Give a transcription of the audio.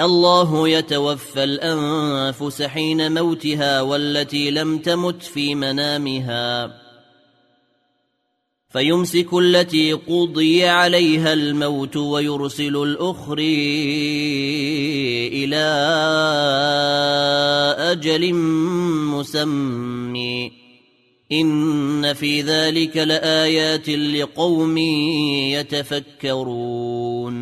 الله يتوفى الأنفس حين موتها والتي لم تمت في منامها. فيمسك التي قضي عليها الموت ويرسل الأخرى إلى أجل مسمي إن في ذلك لآيات لقوم يتفكرون.